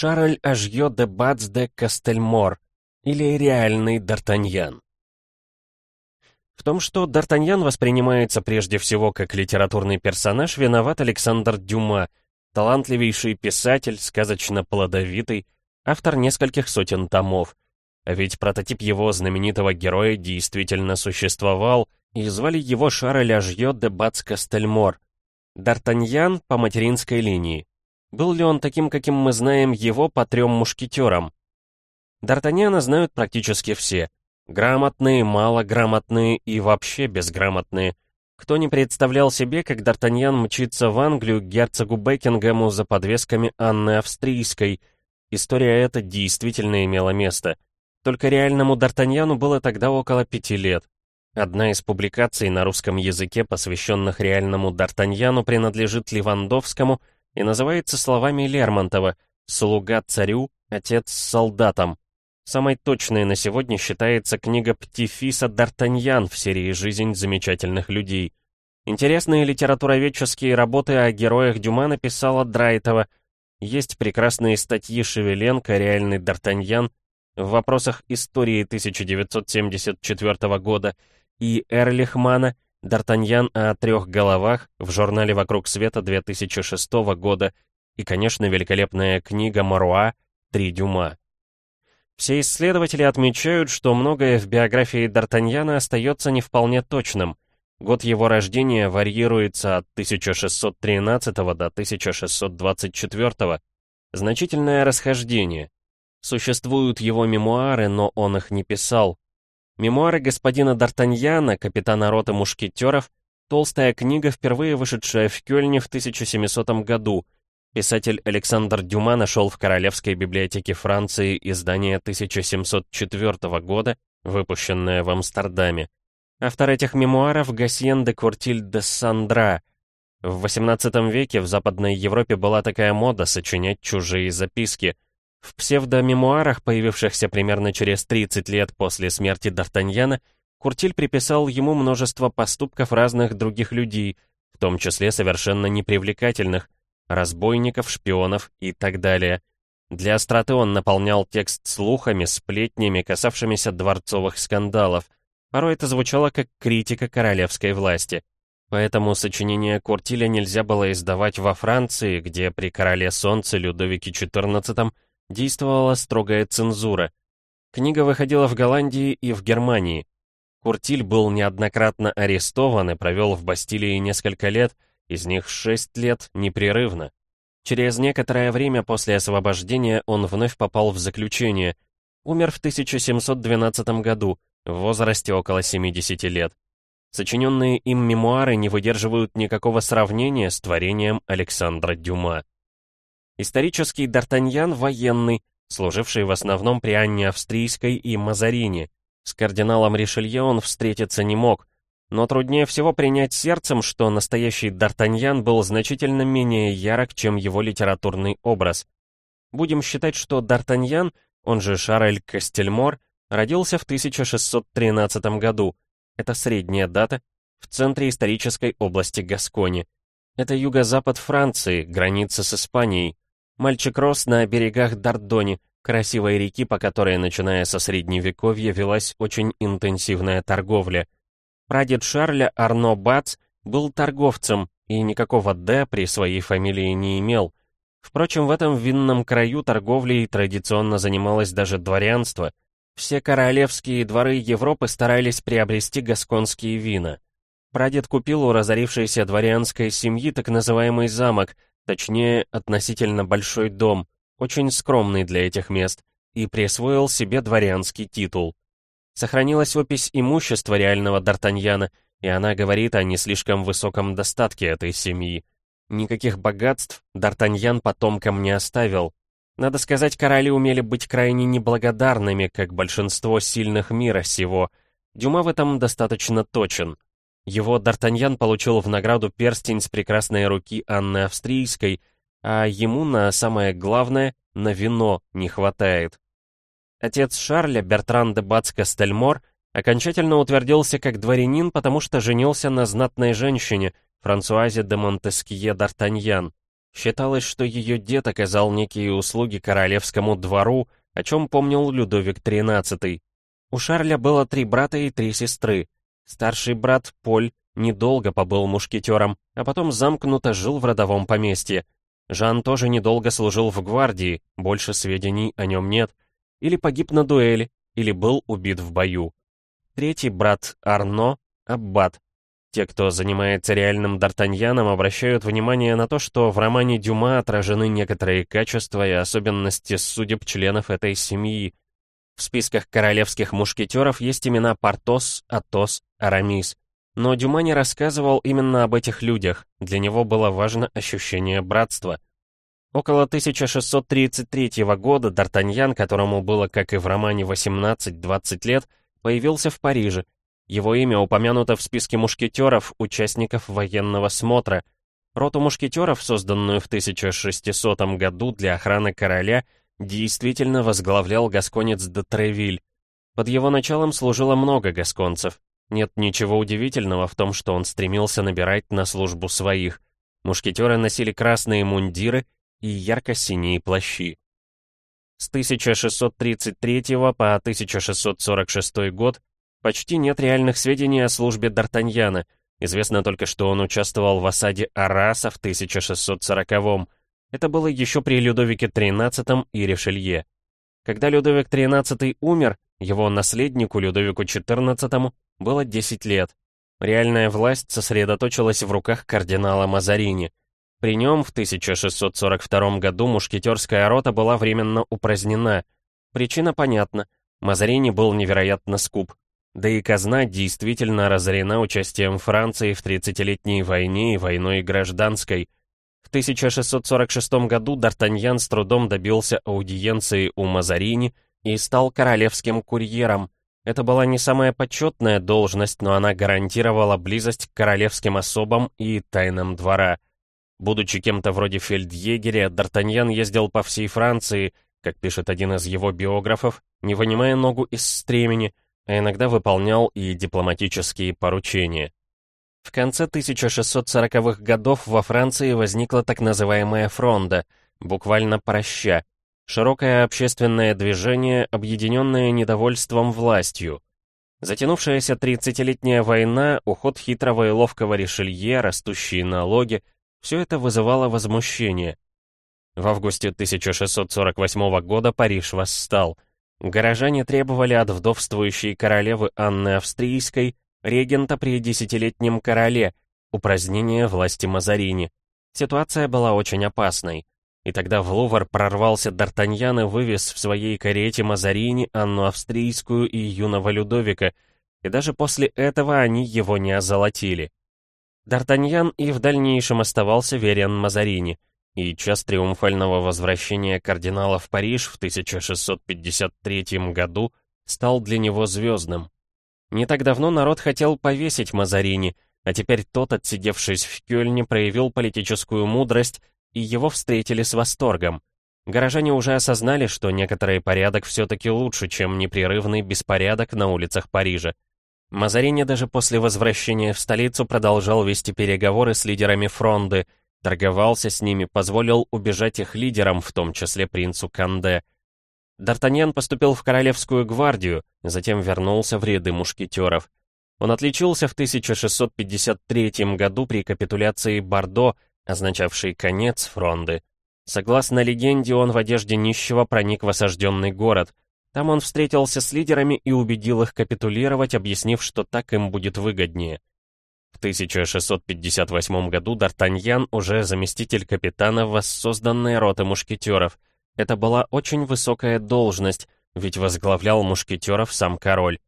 Шарль Ажьо де Бац де Кастельмор или реальный Д'Артаньян. В том, что Д'Артаньян воспринимается прежде всего как литературный персонаж, виноват Александр Дюма, талантливейший писатель, сказочно плодовитый, автор нескольких сотен томов. А ведь прототип его знаменитого героя действительно существовал, и звали его Шарль Ажьо де Бац Кастельмор. Д'Артаньян по материнской линии. Был ли он таким, каким мы знаем его по трем мушкетерам? Д'Артаньяна знают практически все. Грамотные, малограмотные и вообще безграмотные. Кто не представлял себе, как Д'Артаньян мчится в Англию к герцогу Бекингему за подвесками Анны Австрийской. История эта действительно имела место. Только реальному Д'Артаньяну было тогда около пяти лет. Одна из публикаций на русском языке, посвященных реальному Д'Артаньяну, принадлежит Левандовскому и называется словами Лермонтова «Слуга царю, отец солдатам». Самой точной на сегодня считается книга Птифиса Д'Артаньян в серии «Жизнь замечательных людей». Интересные литературоведческие работы о героях Дюма написала Драйтова. Есть прекрасные статьи Шевеленко «Реальный Д'Артаньян» в вопросах истории 1974 года и Эрлихмана «Д'Артаньян о трех головах» в журнале «Вокруг света» 2006 года и, конечно, великолепная книга Маруа «Три Дюма». Все исследователи отмечают, что многое в биографии Д'Артаньяна остается не вполне точным. Год его рождения варьируется от 1613 до 1624. Значительное расхождение. Существуют его мемуары, но он их не писал. Мемуары господина Д'Артаньяна, капитана роты мушкетеров, толстая книга, впервые вышедшая в Кёльне в 1700 году — Писатель Александр Дюма нашел в Королевской библиотеке Франции издание 1704 года, выпущенное в Амстердаме. Автор этих мемуаров Гассиен де Куртиль де Сандра. В XVIII веке в Западной Европе была такая мода сочинять чужие записки. В псевдомемуарах, появившихся примерно через 30 лет после смерти Д'Артаньяна, Куртиль приписал ему множество поступков разных других людей, в том числе совершенно непривлекательных, разбойников, шпионов и так далее. Для остроты он наполнял текст слухами, сплетнями, касавшимися дворцовых скандалов. Порой это звучало как критика королевской власти. Поэтому сочинение Куртиля нельзя было издавать во Франции, где при короле солнца Людовике XIV действовала строгая цензура. Книга выходила в Голландии и в Германии. Куртиль был неоднократно арестован и провел в Бастилии несколько лет, из них шесть лет непрерывно. Через некоторое время после освобождения он вновь попал в заключение. Умер в 1712 году, в возрасте около 70 лет. Сочиненные им мемуары не выдерживают никакого сравнения с творением Александра Дюма. Исторический Д'Артаньян военный, служивший в основном при Анне Австрийской и Мазарине. С кардиналом Ришелье он встретиться не мог, но труднее всего принять сердцем, что настоящий Д'Артаньян был значительно менее ярок, чем его литературный образ. Будем считать, что Д'Артаньян, он же Шарль Кастельмор, родился в 1613 году. Это средняя дата в центре исторической области Гаскони. Это юго-запад Франции, граница с Испанией. Мальчик рос на берегах Дордони, красивой реки, по которой, начиная со Средневековья, велась очень интенсивная торговля – Прадед Шарля Арно Бац был торговцем и никакого «Д» при своей фамилии не имел. Впрочем, в этом винном краю торговлей традиционно занималось даже дворянство. Все королевские дворы Европы старались приобрести гасконские вина. Прадед купил у разорившейся дворянской семьи так называемый замок, точнее, относительно большой дом, очень скромный для этих мест, и присвоил себе дворянский титул. Сохранилась опись имущества реального Д'Артаньяна, и она говорит о не слишком высоком достатке этой семьи. Никаких богатств Д'Артаньян потомкам не оставил. Надо сказать, короли умели быть крайне неблагодарными, как большинство сильных мира сего. Дюма в этом достаточно точен. Его Д'Артаньян получил в награду перстень с прекрасной руки Анны Австрийской, а ему на самое главное, на вино не хватает. Отец Шарля, Бертран де Бац-Кастельмор, окончательно утвердился как дворянин, потому что женился на знатной женщине, Франсуазе де Монтескье д'Артаньян. Считалось, что ее дед оказал некие услуги королевскому двору, о чем помнил Людовик XIII. У Шарля было три брата и три сестры. Старший брат, Поль, недолго побыл мушкетером, а потом замкнуто жил в родовом поместье. Жан тоже недолго служил в гвардии, больше сведений о нем нет. Или погиб на дуэли, или был убит в бою. Третий брат, Арно, аббат. Те, кто занимается реальным Д'Артаньяном, обращают внимание на то, что в романе Дюма отражены некоторые качества и особенности судеб членов этой семьи. В списках королевских мушкетеров есть имена Портос, Атос, Арамис. Но Дюма не рассказывал именно об этих людях, для него было важно ощущение братства. Около 1633 года Д'Артаньян, которому было, как и в романе, 18-20 лет, появился в Париже. Его имя упомянуто в списке мушкетеров, участников военного смотра. Роту мушкетеров, созданную в 1600 году для охраны короля, действительно возглавлял гасконец де Тревиль. Под его началом служило много гасконцев. Нет ничего удивительного в том, что он стремился набирать на службу своих. Мушкетеры носили красные мундиры и ярко-синие плащи. С 1633 по 1646 год почти нет реальных сведений о службе Д'Артаньяна. Известно только, что он участвовал в осаде Араса в 1640-м. Это было еще при Людовике XIII и Ришелье. Когда Людовик XIII умер, его наследнику Людовику XIV было 10 лет. Реальная власть сосредоточилась в руках кардинала Мазарини. При нем в 1642 году мушкетерская рота была временно упразднена. Причина понятна. Мазарини был невероятно скуп. Да и казна действительно разорена участием Франции в 30-летней войне и войной гражданской. В 1646 году Д'Артаньян с трудом добился аудиенции у Мазарини и стал королевским курьером, это была не самая почетная должность, но она гарантировала близость к королевским особам и тайнам двора. Будучи кем-то вроде фельдъегеря, Д'Артаньян ездил по всей Франции, как пишет один из его биографов, не вынимая ногу из стремени, а иногда выполнял и дипломатические поручения. В конце 1640-х годов во Франции возникла так называемая фронда, буквально проща, Широкое общественное движение, объединенное недовольством властью. Затянувшаяся 30-летняя война, уход хитрого и ловкого Ришелье, растущие налоги — все это вызывало возмущение. В августе 1648 года Париж восстал. Горожане требовали от вдовствующей королевы Анны Австрийской, регента при десятилетнем короле, упразднения власти Мазарини. Ситуация была очень опасной. И тогда в Лувр прорвался Д'Артаньян и вывез в своей карете Мазарини, Анну Австрийскую и юного Людовика, и даже после этого они его не озолотили. Д'Артаньян и в дальнейшем оставался верен Мазарини, и час триумфального возвращения кардинала в Париж в 1653 году стал для него звездным. Не так давно народ хотел повесить Мазарини, а теперь тот, отсидевшись в Кёльне, проявил политическую мудрость и его встретили с восторгом. Горожане уже осознали, что некоторый порядок все-таки лучше, чем непрерывный беспорядок на улицах Парижа. Мазарини даже после возвращения в столицу продолжал вести переговоры с лидерами фронды, торговался с ними, позволил убежать их лидерам, в том числе принцу Канде. Д'Артаньян поступил в Королевскую гвардию, затем вернулся в ряды мушкетеров. Он отличился в 1653 году при капитуляции Бордо означавший конец фронды. Согласно легенде, он в одежде нищего проник в осажденный город. Там он встретился с лидерами и убедил их капитулировать, объяснив, что так им будет выгоднее. В 1658 году Д'Артаньян уже заместитель капитана воссозданной роты мушкетеров. Это была очень высокая должность, ведь возглавлял мушкетеров сам король.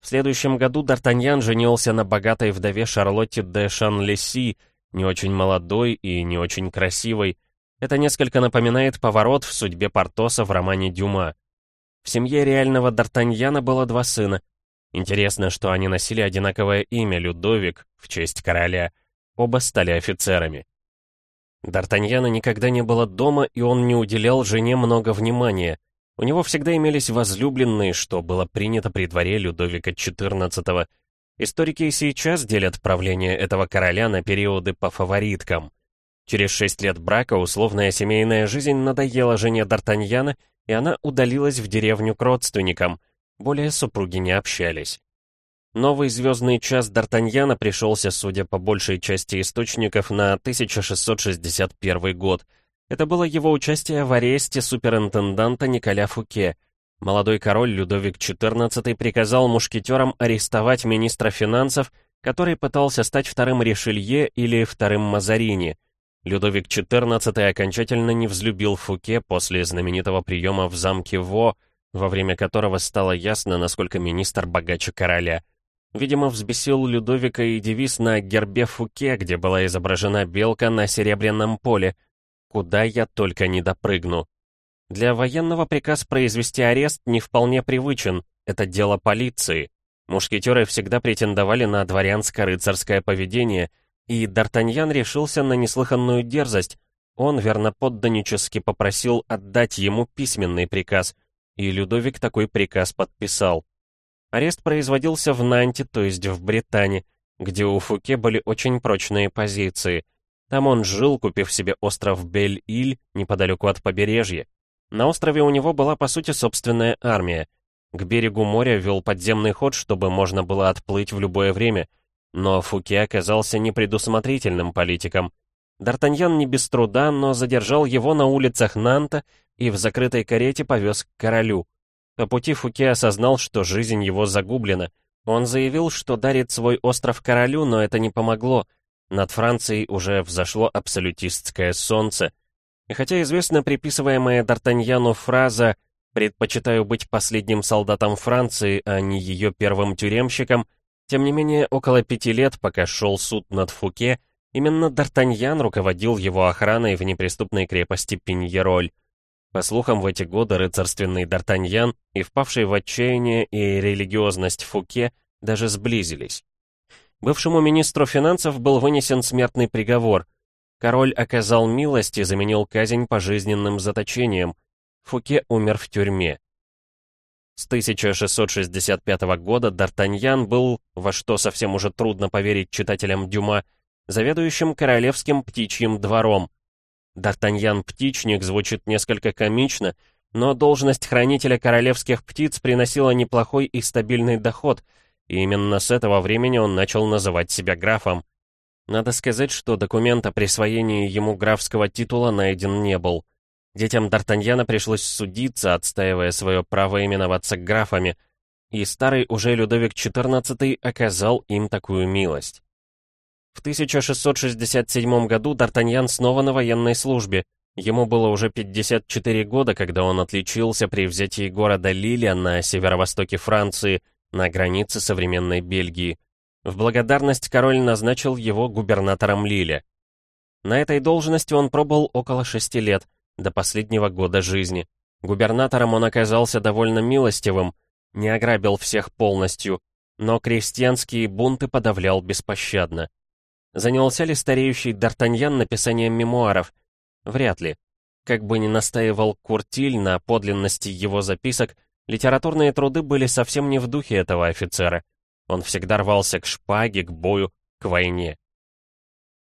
В следующем году Д'Артаньян женился на богатой вдове Шарлотте де Шанлеси, не очень молодой и не очень красивой. Это несколько напоминает поворот в судьбе Портоса в романе Дюма. В семье реального Д'Артаньяна было два сына. Интересно, что они носили одинаковое имя Людовик в честь короля. Оба стали офицерами. Д'Артаньяна никогда не было дома, и он не уделял жене много внимания. У него всегда имелись возлюбленные, что было принято при дворе Людовика XIV, Историки и сейчас делят правление этого короля на периоды по фавориткам. Через шесть лет брака условная семейная жизнь надоела жене Д'Артаньяна, и она удалилась в деревню к родственникам. Более супруги не общались. Новый звездный час Д'Артаньяна пришелся, судя по большей части источников, на 1661 год. Это было его участие в аресте суперинтенданта Николя Фуке. Молодой король Людовик XIV приказал мушкетерам арестовать министра финансов, который пытался стать вторым Ришелье или вторым Мазарини. Людовик XIV окончательно не взлюбил Фуке после знаменитого приема в замке Во, во время которого стало ясно, насколько министр богаче короля — Видимо, взбесил Людовика и девиз на гербе Фуке, где была изображена белка на серебряном поле. Куда я только не допрыгну. Для военного приказ произвести арест не вполне привычен, это дело полиции. Мушкетеры всегда претендовали на дворянско-рыцарское поведение, и Д'Артаньян решился на неслыханную дерзость. Он верноподданнически попросил отдать ему письменный приказ, и Людовик такой приказ подписал. Арест производился в Нанте, то есть в Британии, где у Фуке были очень прочные позиции. Там он жил, купив себе остров Бель-Иль, неподалеку от побережья. На острове у него была, по сути, собственная армия. К берегу моря вел подземный ход, чтобы можно было отплыть в любое время. Но Фуке оказался непредусмотрительным политиком. Д'Артаньян не без труда, но задержал его на улицах Нанта и в закрытой карете повез к королю. По пути Фуке осознал, что жизнь его загублена. Он заявил, что дарит свой остров королю, но это не помогло. Над Францией уже взошло абсолютистское солнце. И хотя известна приписываемая Д'Артаньяну фраза «предпочитаю быть последним солдатом Франции, а не ее первым тюремщиком», тем не менее, около пяти лет, пока шел суд над Фуке, именно Д'Артаньян руководил его охраной в неприступной крепости Пиньероль. По слухам, в эти годы рыцарственный Д'Артаньян и впавший в отчаяние и религиозность Фуке даже сблизились. Бывшему министру финансов был вынесен смертный приговор. Король оказал милость и заменил казнь пожизненным заточением. Фуке умер в тюрьме. С 1665 года Д'Артаньян был, во что совсем уже трудно поверить читателям Дюма, заведующим королевским птичьим двором, Д'Артаньян-птичник звучит несколько комично, но должность хранителя королевских птиц приносила неплохой и стабильный доход, и именно с этого времени он начал называть себя графом. Надо сказать, что документ о присвоении ему графского титула найден не был. Детям Д'Артаньяна пришлось судиться, отстаивая свое право именоваться графами, и старый уже Людовик XIV оказал им такую милость. В 1667 году Д'Артаньян снова на военной службе. Ему было уже 54 года, когда он отличился при взятии города Лиля на северо-востоке Франции, на границе современной Бельгии. В благодарность король назначил его губернатором Лиля. На этой должности он пробыл около шести лет, до последнего года жизни. Губернатором он оказался довольно милостивым, не ограбил всех полностью, но крестьянские бунты подавлял беспощадно. Занялся ли стареющий Д'Артаньян написанием мемуаров? Вряд ли. Как бы ни настаивал Куртиль на подлинности его записок, литературные труды были совсем не в духе этого офицера. Он всегда рвался к шпаге, к бою, к войне.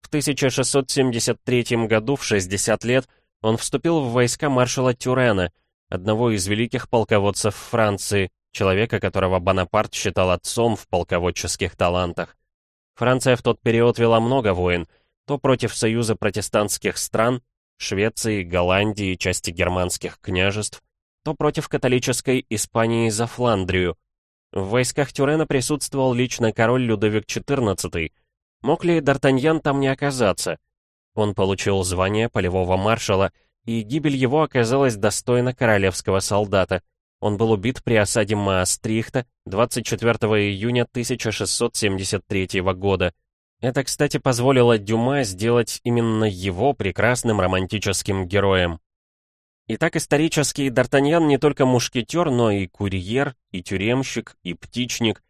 В 1673 году, в 60 лет, он вступил в войска маршала Тюрена, одного из великих полководцев Франции, человека, которого Бонапарт считал отцом в полководческих талантах. Франция в тот период вела много войн, то против союза протестантских стран, Швеции, Голландии и части германских княжеств, то против католической Испании за Фландрию. В войсках Тюрена присутствовал лично король Людовик XIV. Мог ли Д'Артаньян там не оказаться? Он получил звание полевого маршала, и гибель его оказалась достойна королевского солдата — он был убит при осаде Маастрихта 24 июня 1673 года. Это, кстати, позволило Дюма сделать именно его прекрасным романтическим героем. Итак, исторический Д'Артаньян не только мушкетер, но и курьер, и тюремщик, и птичник.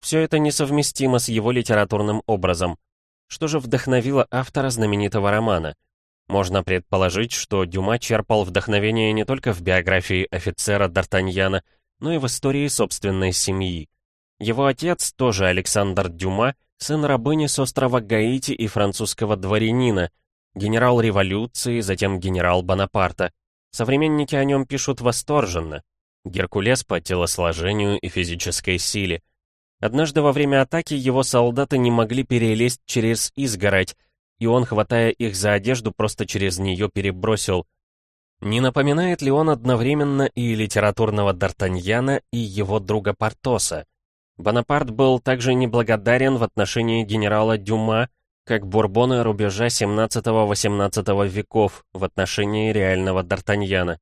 Все это несовместимо с его литературным образом. Что же вдохновило автора знаменитого романа? Можно предположить, что Дюма черпал вдохновение не только в биографии офицера Д'Артаньяна, но и в истории собственной семьи. Его отец, тоже Александр Дюма, сын рабыни с острова Гаити и французского дворянина. Генерал революции, затем генерал Бонапарта. Современники о нем пишут восторженно. Геркулес по телосложению и физической силе. Однажды во время атаки его солдаты не могли перелезть через изгородь, и он, хватая их за одежду, просто через нее перебросил. Не напоминает ли он одновременно и литературного Д'Артаньяна, и его друга Портоса? Бонапарт был также неблагодарен в отношении генерала Дюма, как бурбоны рубежа 17-18 веков в отношении реального Д'Артаньяна.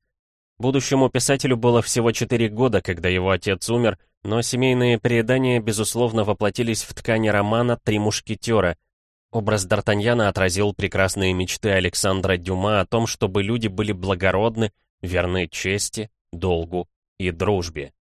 Будущему писателю было всего 4 года, когда его отец умер, но семейные предания, безусловно, воплотились в ткани романа «Три мушкетера», Образ Д'Артаньяна отразил прекрасные мечты Александра Дюма о том, чтобы люди были благородны, верны чести, долгу и дружбе.